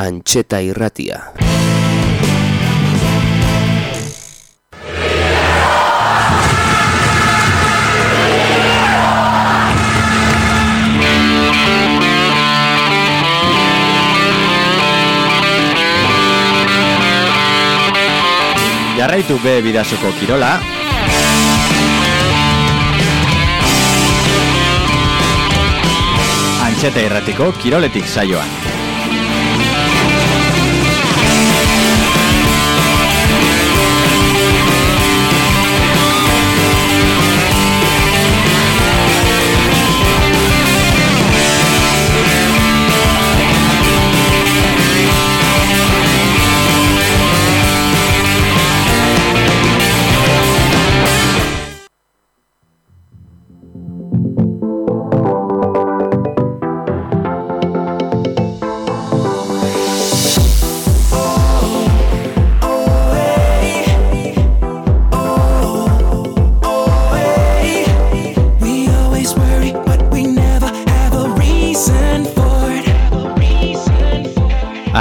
Antxeta irratia. Jarraitu be bidasoko kirola. Antxeta irratiko kiroletik saioan.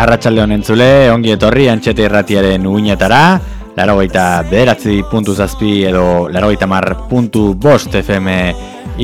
Arratxalde honen zule, ongi etorri antxete irratiaren uinetara, larogeita bederatzi puntu zazpi edo larogeita mar puntu bost FM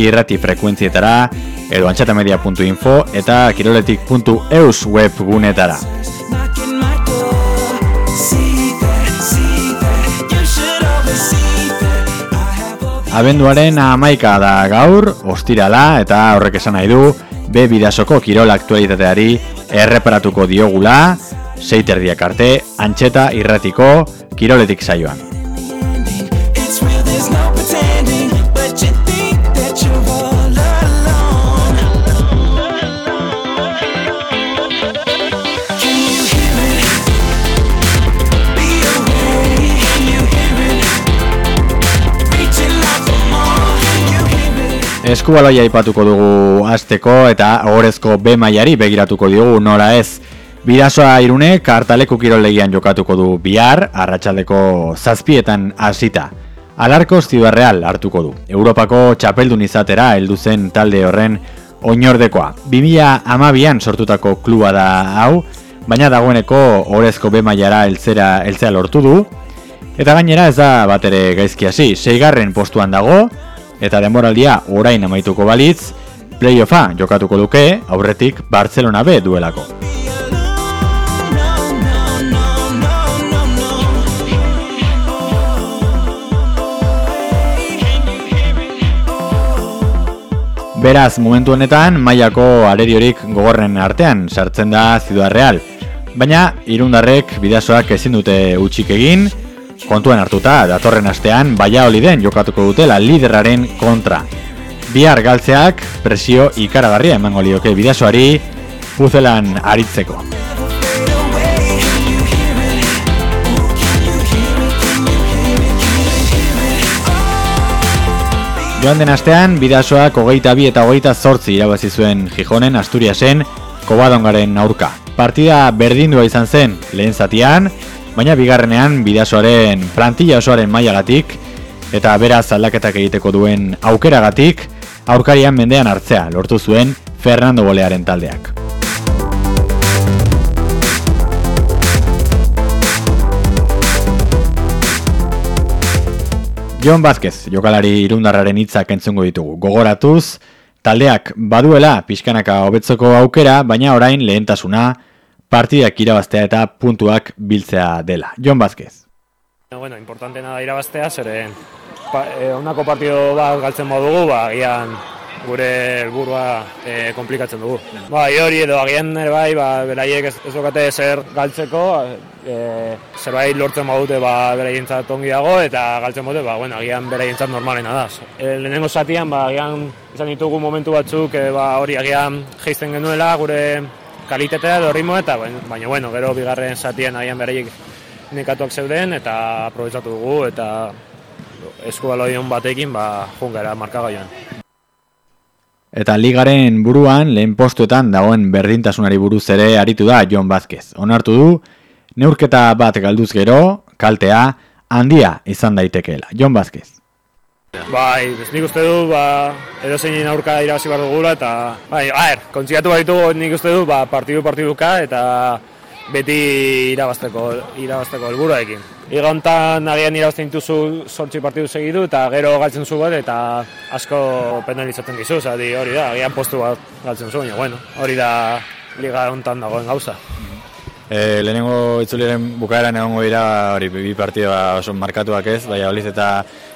irrati frekuentzietara, edo antxetamedia.info eta kiroletik.eus webgunetara. Knocking my door. See that, see that. You should always see that. I have a Abenduaren amaika da gaur, ostirala eta horrek esan nahi du, be bidasoko kirol aktualitateari erreparatuko diogula, seiterdiak arte, antxeta irratiko kiroletik saioan. Eskubaloia aipatuko dugu azteko eta ohorezko B mailari begiratuko diogu nola ez. Bidasoa irune kartaleku kiroldegian jokatuko du bihar, arratsaldeko zazpietan hasita. Alarko Real hartuko du. Europako txapeldun izatera heldu zen talde horren oinordekoa. 2000 amabian sortutako kluba da hau, baina dagoeneko ohorezko B mailara heltzera heltzea lortu du, Eta gainera ez da bat ere gaizki hasi, seigarren postuan dago, eta denboraldia orain amaituko balitz, playoffa jokatuko duke, aurretik Barcelona B duelako. Beraz, momentu honetan, mailako areriorik gogorren artean sartzen da Ciudad Real. Baina, irundarrek bidasoak ezin dute utxik egin, kontuan hartuta, datorren astean, baia den jokatuko dutela liderraren kontra. Bihar galtzeak presio ikaragarria emango lioke bidasoari puzelan aritzeko. Joan den astean, bidasoak hogeita bi eta hogeita zortzi irabazi zuen Gijonen Asturiasen Kobadongaren aurka. Partida berdindua izan zen lehen zatian, baina bigarrenean bidasoaren plantilla osoaren mailagatik eta beraz aldaketak egiteko duen aukeragatik aurkarian mendean hartzea lortu zuen Fernando Bolearen taldeak. Jon Vázquez, jokalari irundarraren hitzak entzungo ditugu. Gogoratuz, taldeak baduela pixkanaka hobetzeko aukera, baina orain lehentasuna partidak irabaztea eta puntuak biltzea dela. Jon Vázquez. Bueno, importantena da irabaztea, zeren pa, e, honako partido bat galtzen badugu, ba, agian gure helburua e, komplikatzen dugu. Ba, hori edo agian ere bai, ba, beraiek ez, ez dokate zer galtzeko, e, zerbait lortzen badute ba, beraientzat ongi dago, eta galtzen badute, ba, bueno, agian beraientzat normalena da. E, lehenengo zatian, ba, agian izan ditugu momentu batzuk, e, ba, hori agian geizten genuela, gure kalitatea edo ritmo eta baina, bueno, gero bigarren zatien agian beraiek nekatuak zeuden eta aprobetsatu dugu eta eskubaloion batekin ba jungera markagaian. Eta ligaren buruan lehen postuetan dagoen berdintasunari buruz ere aritu da Jon Vázquez. Onartu du, neurketa bat galduz gero, kaltea, handia izan daitekeela. Jon Vázquez. Bai, ez nik uste du, ba, edo zein aurka irabazi behar dugula, eta, bai, a ber, kontziatu baditu nik uste du, ba, partidu partiduka, eta beti irabazteko, irabazteko helburuarekin. Igontan agian irabazten dituzu sortzi partidu segidu eta gero galtzen zu bat eta asko penalizatzen dizu, zati hori da, agian postu bat galtzen zu, baina bueno, hori da liga hontan dagoen gauza. E, lehenengo itzuliren bukaeran egongo dira hori bi partida oso markatuak ez, baina Oliz eta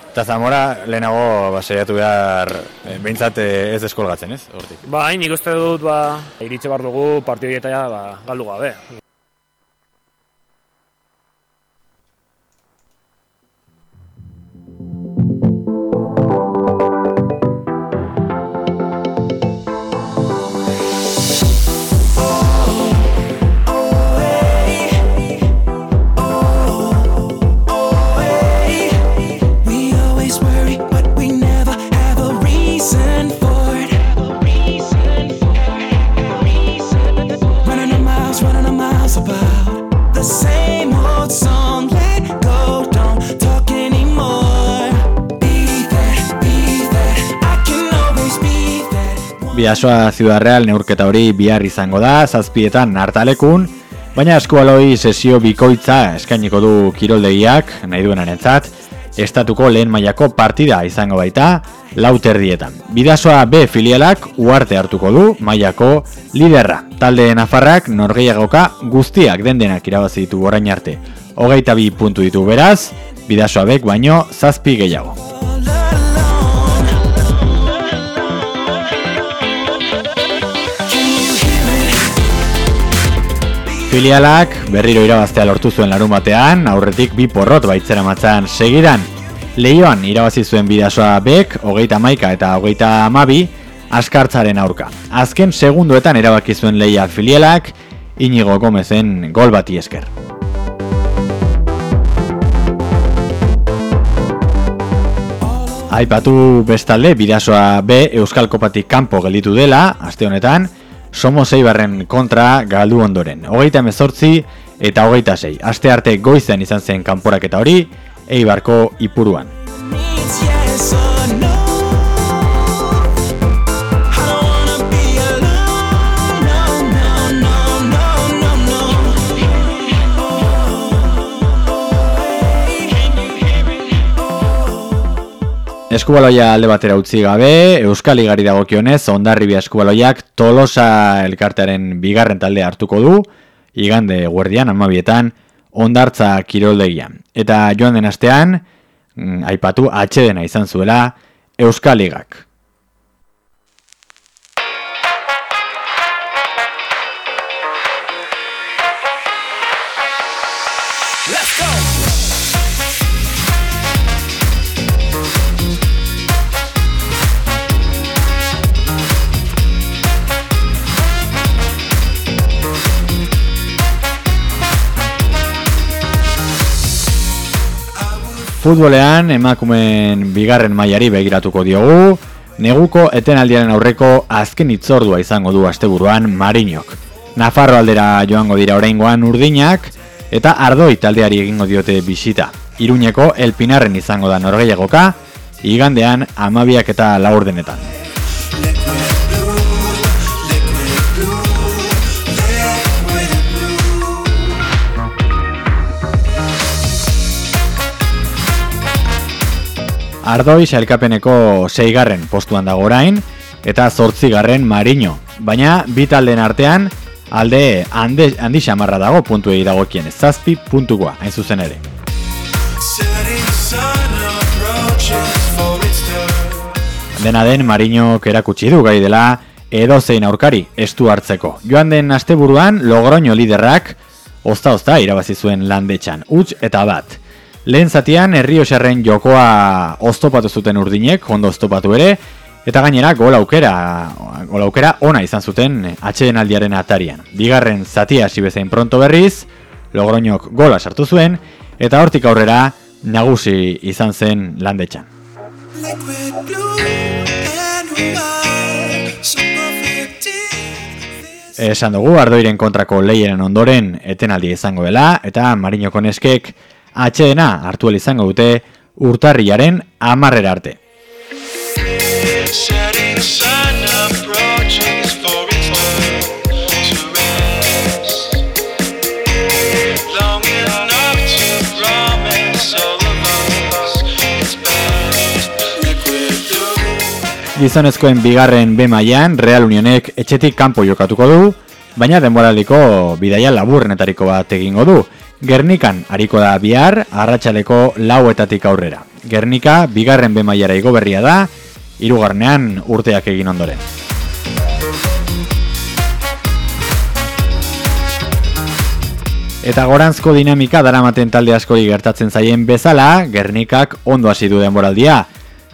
eta Zamora lehenago ba, saiatu behar e, behintzat e, ez deskolgatzen ez, hortik. Ba, hain nik uste dut, ba, iritxe bar dugu partidu dieta ba, galdu gabe. Bidasoa Ciudad Real neurketa hori bihar izango da, zazpietan nartalekun, baina eskualoi sesio bikoitza eskainiko du kiroldegiak, nahi duenarentzat, estatuko lehen mailako partida izango baita, lauterdietan. Bidasoa B filialak uarte hartuko du mailako liderra. Talde Nafarrak norgeiagoka guztiak dendenak irabazi ditu orain arte. Hogeita bi puntu ditu beraz, Bidasoa Bek baino zazpi gehiago. Filialak berriro irabaztea lortu zuen larun batean, aurretik bi porrot baitzera matzan segidan. Leioan irabazi zuen bidasoa bek, hogeita maika eta hogeita amabi, askartzaren aurka. Azken segunduetan erabaki zuen leia filialak, Inigo Gomezen gol bati esker. Aipatu bestalde, bidasoa B Euskal Kopatik kanpo gelditu dela, aste honetan, Somo Seibarren kontra galdu ondoren. Hogeita emezortzi eta hogeita sei. Aste arte goizen izan zen kanporaketa hori, Eibarko ipuruan. Eskubaloia alde batera utzi gabe, Euskal Igari dagokionez, Ondarribia Eskubaloiak Tolosa elkartearen bigarren talde hartuko du, igande guardian amabietan, ondartza kiroldegian. Eta joan den astean, mm, aipatu atxedena izan zuela Euskal Ligak. Futbolean emakumeen bigarren mailari begiratuko diogu, neguko etenaldiaren aurreko azken itzordua izango du asteburuan Marinok. Nafarro aldera joango dira oraingoan urdinak eta ardoi taldeari egingo diote bisita. Iruñeko elpinarren izango da norgeiagoka, igandean amabiak eta laurdenetan. Ardoi sailkapeneko seigarren postuan dago orain, eta zortzigarren marino. Baina bi taldeen artean alde hande, handi xamarra dago puntuei dagokien zazpi puntukoa, hain zuzen ere. Dena den Marinok erakutsi du gai dela edozein aurkari estu hartzeko. Joan den asteburuan Logroño liderrak ozta-ozta irabazi zuen landetxan, huts eta bat. Lehen zatian Herrioxarren jokoa oztopatu zuten urdinek, ondo oztopatu ere, eta gainera gol aukera, gol aukera ona izan zuten atxeden aldiaren atarian. Bigarren zatia hasi bezain pronto berriz, Logroñok gola sartu zuen, eta hortik aurrera nagusi izan zen landetxan. Esan dugu, ardoiren kontrako lehiaren ondoren etenaldi izango dela, eta Marinoko neskek atxedena hartu izango dute urtarriaren amarrer arte. Gizonezkoen bigarren B mailan Real Unionek etxetik kanpo jokatuko du, baina denboraliko bidaia laburrenetariko bat egingo du. Gernikan hariko da bihar, arratsaleko lauetatik aurrera. Gernika bigarren B mailara igo berria da, hirugarrenean urteak egin ondoren. Eta goranzko dinamika daramaten talde askori gertatzen zaien bezala, Gernikak ondo hasi du denboraldia.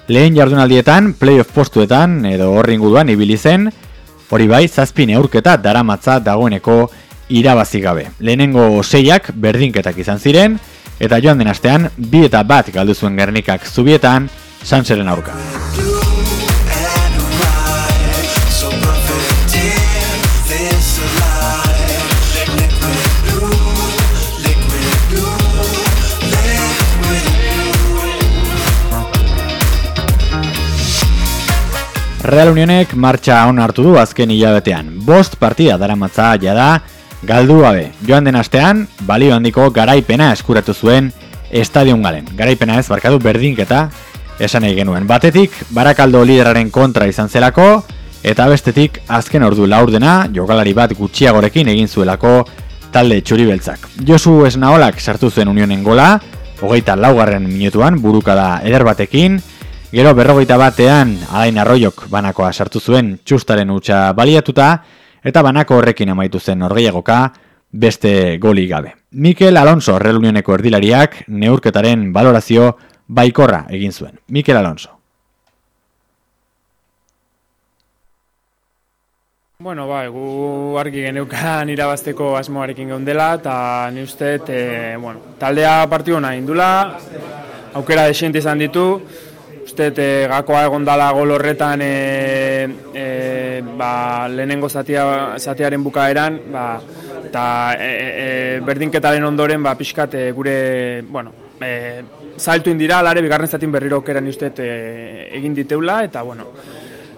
Lehen jardunaldietan, playoff postuetan edo horri inguruan ibili zen, hori bai, zazpin eurketa daramatza dagoeneko irabazi gabe. Lehenengo seiak berdinketak izan ziren, eta joan den astean, bi eta bat galdu zuen Gernikak zubietan, Sanseren aurka. Real Unionek martxa on hartu du azken hilabetean. Bost partida daramatza jada galdu gabe. Joan den astean, balio handiko garaipena eskuratu zuen estadion galen. Garaipena ez, barkatu berdinketa esan nahi genuen. Batetik, barakaldo lideraren kontra izan zelako, eta bestetik, azken ordu laurdena, jokalari bat gutxiagorekin egin zuelako talde txuribeltzak. Josu Esnaolak sartu zuen unionen gola, hogeita laugarren minutuan burukada eder batekin, Gero berrogeita batean Alain Arroiok banakoa sartu zuen txustaren utxa baliatuta eta banako horrekin amaitu zen norgeiagoka beste goli gabe. Mikel Alonso Real Unioneko erdilariak neurketaren balorazio baikorra egin zuen. Mikel Alonso. Bueno, bai, gu argi geneukan irabazteko asmoarekin geundela, eta ni uste, e, bueno, taldea partidu nahi indula, aukera desiente izan ditu, uste, e, gakoa egon dala gol horretan e, e, ba, lehenengo zatia, zatiaren bukaeran, ba, eta e, e, berdinketaren ondoren ba, pixkat e, gure, bueno, e, zailtu indira, alare, bigarren zatin berriro aukera ni uste e, egin diteula, eta, bueno,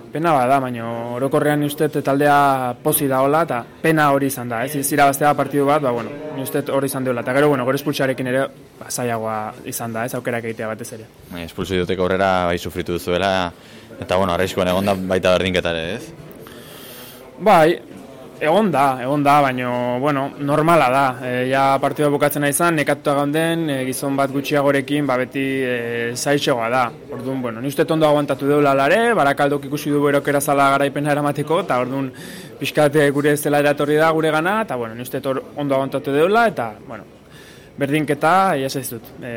Pena bada, baina orokorrean ni uste taldea pozi daola eta pena hori izan da, ez? Ez irabaztea partidu bat, ba, bueno, ni uste hori izan deula. Eta gero, bueno, gore espultsarekin ere, ba, zailagoa izan da, ez aukerak egitea batez ere. Bai, duteko aurrera bai sufritu duzuela, eta bueno, arriskuan egonda baita berdinketare, ez? Bai, egon da, egon da, baina, bueno, normala da. E, ja partidua bukatzen nahi izan, nekatuta gaunden, e, gizon bat gutxiagorekin, ba beti e, zaitxegoa da. Orduan, bueno, ni uste ondo aguantatu deula lare, barakaldok ikusi du berokera zala garaipena eramateko, eta orduan pixkat e, gure zela eratorri da gure gana, eta bueno, ni uste hor ondo aguantatu deula, eta, bueno, berdinketa, ja ez dut. E,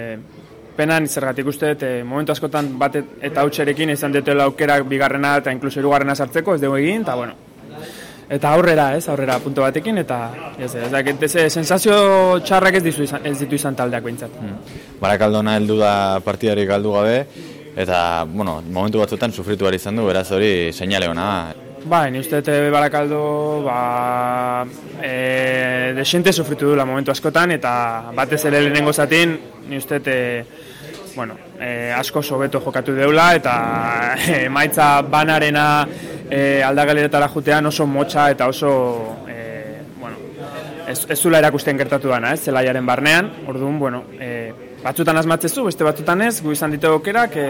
penan zergatik uste, e, momentu askotan bat eta hautserekin izan dutela aukera bigarrena eta inkluso hirugarrena sartzeko, ez dugu egin, eta bueno, eta aurrera, ez, aurrera punto batekin eta ez, ez, ez, ez, sensazio txarrak ez ditu izan, ez ditu izan taldeak behintzat. Barakaldona heldu da partidari galdu gabe, eta, bueno, momentu batzutan sufritu behar izan du, beraz hori seinale ona da. Bai, ni uste dut Barakaldo ba, e, desente sufritu dula momentu askotan eta batez ere lehenengo zatin ni uste dut e, bueno, e, asko sobeto jokatu deula eta emaitza banarena e, aldagaleretara jutean oso motxa eta oso e, bueno, ez, ez zula erakusten gertatu dana, ez, zelaiaren barnean, orduan, bueno, e, batzutan asmatzezu, beste batzutan ez, gu izan ditu aukerak, e,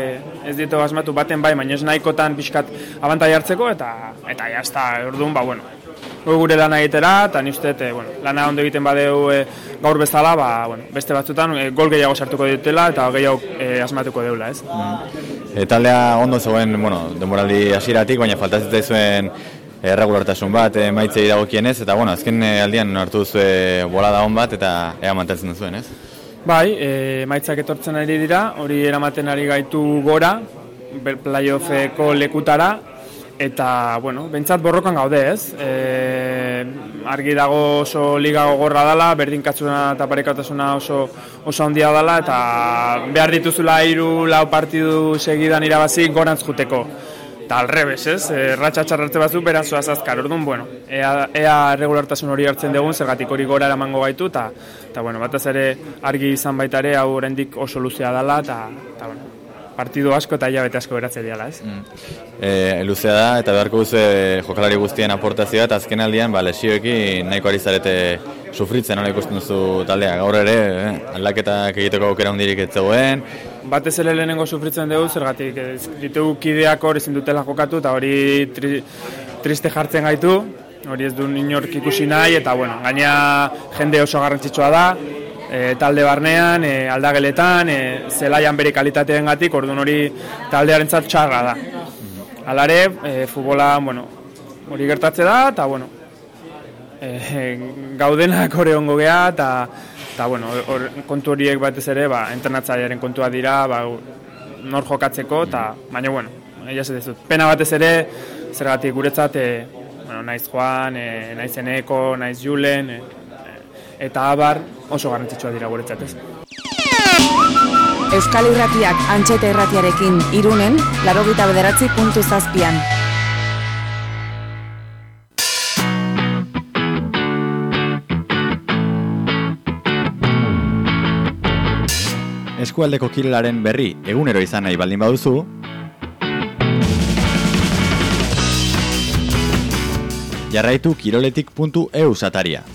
ez ditu asmatu baten bai, baina ez nahikotan pixkat abantai hartzeko, eta, eta jazta, orduan, ba, bueno, gu gure lana egitera, eta ni uste, e, bueno, lana ondo egiten badeu e, gaur bezala, ba, bueno, beste batzutan e, gol gehiago sartuko ditela, eta gehiago e, asmatuko deula, ez? E, taldea ondo zegoen, bueno, denboraldi hasieratik, baina faltatzen zuen erregulartasun bat e, maitzei dagokienez, eta bueno, azken aldian hartu duzu bolada on bat, eta ea mantentzen duzuen, ez? Bai, e, maitzak etortzen ari dira, hori eramaten ari gaitu gora, bel- playoffeko lekutara, eta, bueno, bentsat borrokan gaude ez. E, argi dago oso liga gogorra dela, berdinkatzuna eta parekatasuna oso, oso handia dela, eta behar dituzula hiru lau partidu segidan irabazi gorantz juteko. Eta alrebes, ez? E, ratxa txarrarte batzuk beraz zoaz azkar. Orduan, bueno, ea, ea regulartasun hori hartzen dugun, zergatik hori gora eramango gaitu, eta, eta bueno, batez ere argi izan baita ere, hau oraindik oso luzea dela, eta, eta bueno, partidu asko eta hilabete asko beratze diala, ez? E, luzea da, eta beharko duzu jokalari guztien aportazioa, eta azken aldian, ba, lesioekin nahiko ari zarete sufritzen nola ikusten duzu taldea. Gaur ere, eh, aldaketak egiteko aukera hundirik ez zegoen, Batez ere lehenengo sufritzen dugu, zergatik ez ditugu kideak hor ezin dutela jokatu eta hori tri, triste jartzen gaitu, hori ez du inork ikusi nahi eta bueno, gaina jende oso garrantzitsua da, e, talde barnean, e, aldageletan, e, zelaian bere kalitateen gatik, orduan hori taldearentzat txarra da. Alare, e, futbola, bueno, hori gertatze da, eta bueno, e, gaudenak hori ongo geha, eta eta bueno, hor, kontu horiek batez ere, ba, entrenatzailearen kontua dira, ba, nor jokatzeko, eta baina bueno, egia ez dut. Pena batez ere, zergatik guretzat, e, bueno, naiz Juan, e, naiz Eneko, naiz Julen, e, eta abar oso garrantzitsua dira guretzat ez. Euskal Irratiak antxeta irratiarekin irunen, larogita bederatzi puntu zazpian. Eskualdeko kirolaren berri egunero izan nahi baldin baduzu, jarraitu kiroletik.eu sataria.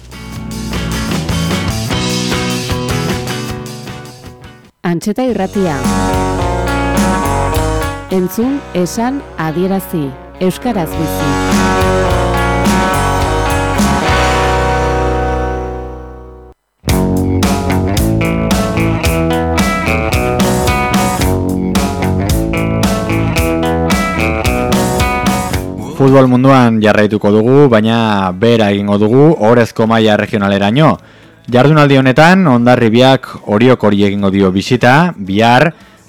Antxeta irratia. Entzun, esan, adierazi. Euskaraz bizi. Futbol munduan jarraituko dugu, baina bera egingo dugu orezko maila regionaleraino. Jardunaldi honetan, ondarribiak oriok hori egingo dio bisita, bihar,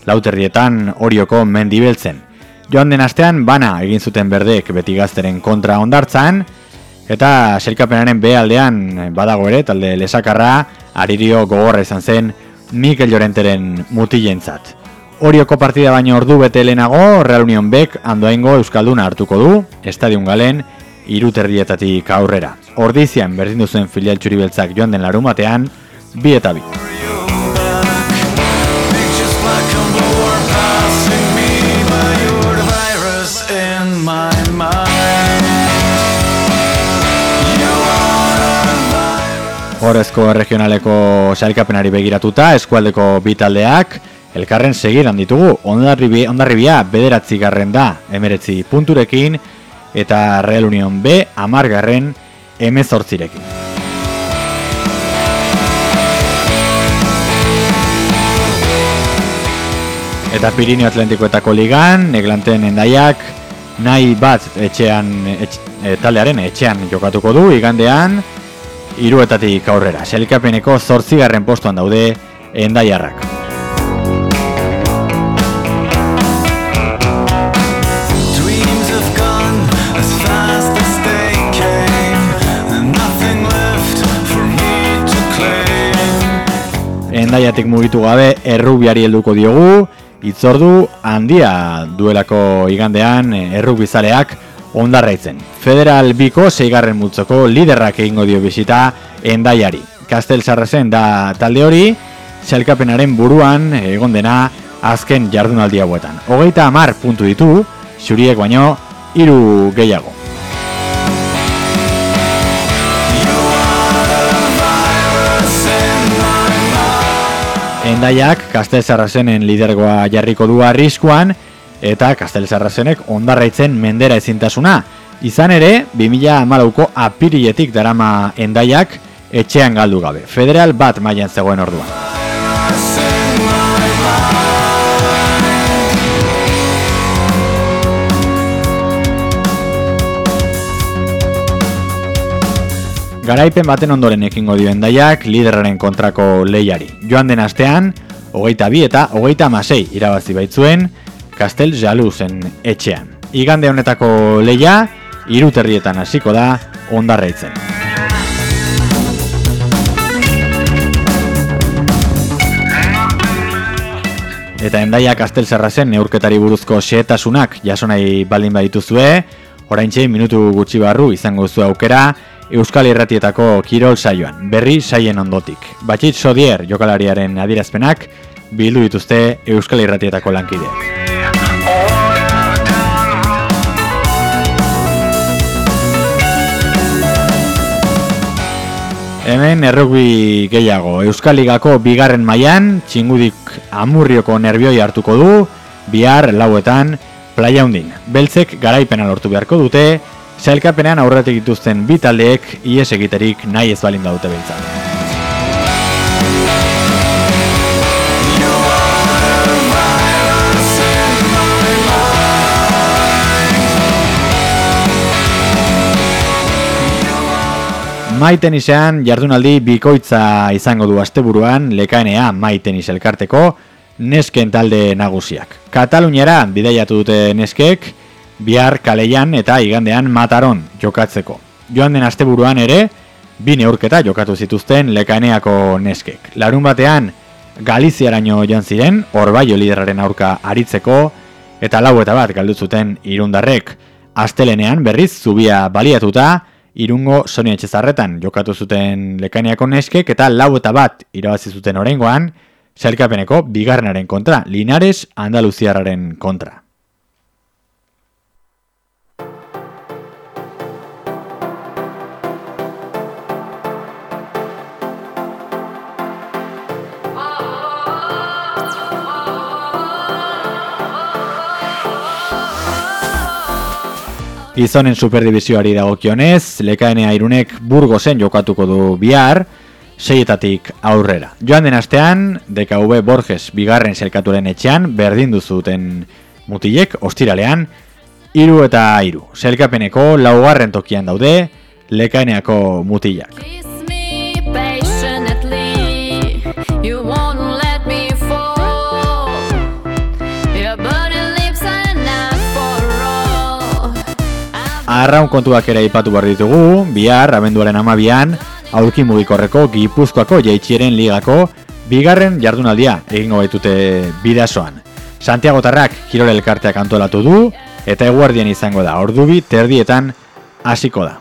lauterrietan orioko mendibeltzen. Joan den astean, bana egin zuten berdek beti gazteren kontra ondartzan, eta selkapenaren B aldean badago ere, talde lesakarra, aririo gogorra izan zen, Mikel Llorenteren mutilentzat. Orioko partida baino ordu bete lehenago, Real Union Bek andoaingo Euskalduna hartuko du, Estadion Galen, iruterrietatik aurrera. Ordizian berdin duzuen filial txuribeltzak joan den larun batean, bi eta bi. Horrezko regionaleko sailkapenari begiratuta, eskualdeko bi taldeak, elkarren segidan ditugu, ondarribia, ondarribia bederatzi garren da, emeretzi punturekin, eta Real Union B amargarren emezortzirekin. Eta Pirineo Atlantikoetako ligan, Neglanten endaiak, nahi bat etxean, etx, e, taldearen etxean jokatuko du, igandean, hiruetatik aurrera. Selkapeneko zortzigarren postuan daude endaiarrak. Endaiatik mugitu gabe errubiari helduko diogu, itzordu handia duelako igandean eh, errubizaleak ondarraitzen. Federal Biko seigarren multzoko liderrak egingo dio bisita endaiari. Kastel Sarrazen da talde hori, sailkapenaren buruan egon dena azken jardunaldi hauetan. Hogeita hamar puntu ditu, xuriek baino hiru gehiago. Endaiak Kastel Sarrazenen lidergoa jarriko du arriskuan eta Kastel Sarrazenek ondarraitzen mendera ezintasuna. Izan ere, 2014ko apiriletik darama endaiak etxean galdu gabe. Federal bat mailan zegoen orduan. Garaipen baten ondoren ekingo dio endaiak liderraren kontrako lehiari. Joan den astean, hogeita bi eta hogeita amasei irabazi baitzuen Kastel Jaluzen etxean. Igande honetako lehia, iruterrietan hasiko da ondarreitzen. Eta endaia Kastel Serrazen neurketari buruzko xehetasunak jaso nahi baldin badituzue, oraintxe minutu gutxi barru izango zu aukera Euskal Irratietako Kirol saioan, berri saien ondotik. Batxit Sodier jokalariaren adierazpenak bildu dituzte Euskal Irratietako lankideak. Hemen errugbi gehiago. Euskal Ligako bigarren mailan txingudik amurrioko nervioi hartuko du, bihar lauetan playa hundin. Beltzek garaipena lortu beharko dute, sailkapenean aurretik dituzten bi taldeek ies egiterik nahi ez balin daute beltzak. Mai tenisean jardunaldi bikoitza izango du asteburuan lekaenea mai tenis elkarteko nesken talde nagusiak. Kataluniara bidaiatu dute neskek bihar kaleian eta igandean mataron jokatzeko. Joan den asteburuan ere bi neurketa jokatu zituzten lekaeneako neskek. Larun batean Galiziaraino joan ziren orbaio liderraren aurka aritzeko eta lau eta bat galdu zuten irundarrek. Astelenean berriz zubia baliatuta irungo Sonia Etxezarretan jokatu zuten lekaniako neskek eta lau eta bat irabazi zuten orengoan, sailkapeneko bigarrenaren kontra, Linares Andaluziarraren kontra. Gizonen superdivizioari dagokionez, lekaenea irunek burgozen jokatuko du bihar, seietatik aurrera. Joan den astean, DKV Borges bigarren zelkaturen etxean, berdin duzuten mutilek, ostiralean, iru eta iru. Zelkapeneko laugarren tokian daude, lekaeneako mutilak. Arraun kontuak ere aipatu behar ditugu, bihar, abenduaren amabian, aurki mugikorreko Gipuzkoako jaitxieren ligako bigarren jardunaldia egingo baitute bidasoan. Santiago Tarrak Kirol Elkarteak antolatu du, eta eguardien izango da, ordubi terdietan hasiko da.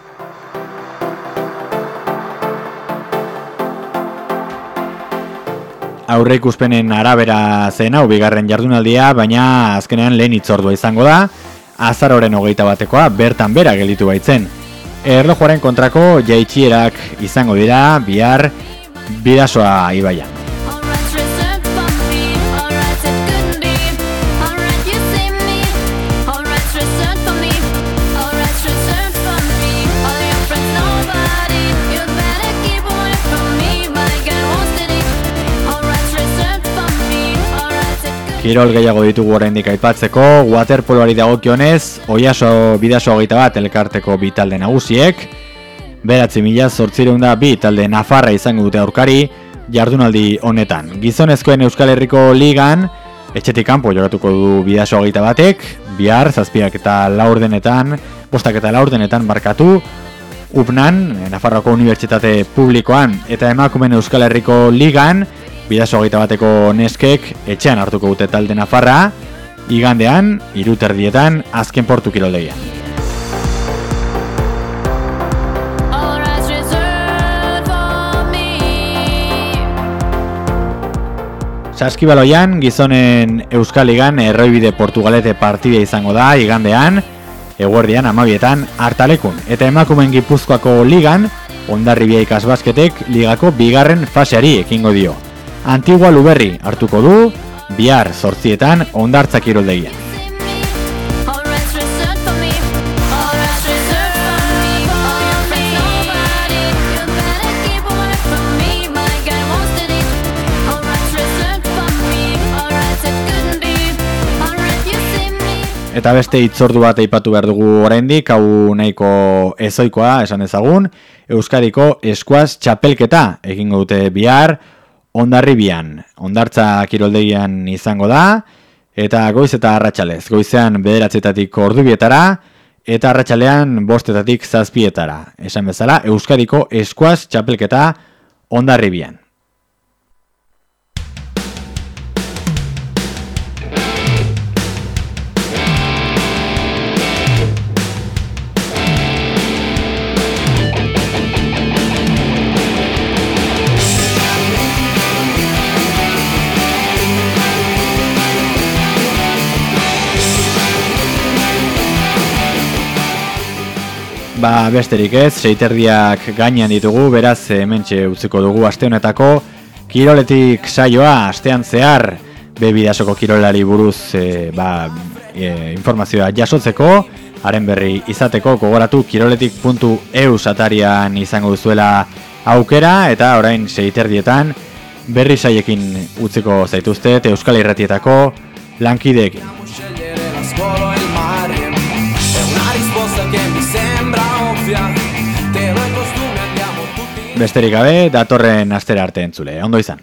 Aurre ikuspenen arabera zen hau bigarren jardunaldia, baina azkenean lehen itzordua izango da, azaroren hogeita batekoa bertan bera gelditu baitzen. Erlojuaren kontrako jaitxierak izango dira bihar bidasoa ibaian. Kirol gehiago ditugu oraindik aipatzeko, waterpoloari dagokionez, oiaso bidaso hogeita bat elkarteko bi talde nagusiek, beratzi mila zortzireun bi talde Nafarra izango dute aurkari, jardunaldi honetan. Gizonezkoen Euskal Herriko Ligan, etxetik kanpo jokatuko du bidaso hogeita batek, bihar, zazpiak eta laurdenetan, bostak eta laurdenetan barkatu, UPNan, Nafarroko Unibertsitate Publikoan, eta emakumen Euskal Herriko Ligan, bidaso hogeita bateko neskek etxean hartuko dute talde Nafarra, igandean, iruterdietan, azken portu kiroldegian. Saskibaloian, gizonen Euskal Ligan erroibide Portugalete partide izango da, igandean, eguerdian amabietan hartalekun. Eta emakumen gipuzkoako ligan, ondarribia ikasbasketek ligako bigarren faseari ekingo dio. Antigua Luberri hartuko du, bihar zortzietan ondartzak iroldegian. See me. Alright, reserved for me. Alright, reserved for me. All your friends nobody. You'd better keep away from me. My girl wants to dig. Alright, reserved for me. Alright, it couldn't be. Alright, you see me. Eta beste hitzordu bat aipatu behar dugu oraindik, hau nahiko ezoikoa esan ezagun, Euskadiko eskuaz txapelketa egingo dute bihar, ondarribian, ondartza kiroldegian izango da, eta goiz eta arratsalez, goizean bederatzetatik ordubietara, eta arratsalean bostetatik zazpietara. Esan bezala, Euskadiko eskuaz txapelketa ondarribian. Ba besterik ez, seiterdiak gainean ditugu, beraz hementxe utziko dugu aste honetako kiroletik saioa astean zehar bebidasoko kirolari buruz e, ba, e, informazioa jasotzeko, haren berri izateko gogoratu kiroletik.eu satarian izango duzuela aukera eta orain seiterdietan berri saiekin utziko zaituztet Euskal Irratietako lankideekin. Besterik gabe, datorren astera arte entzule. Ondo izan.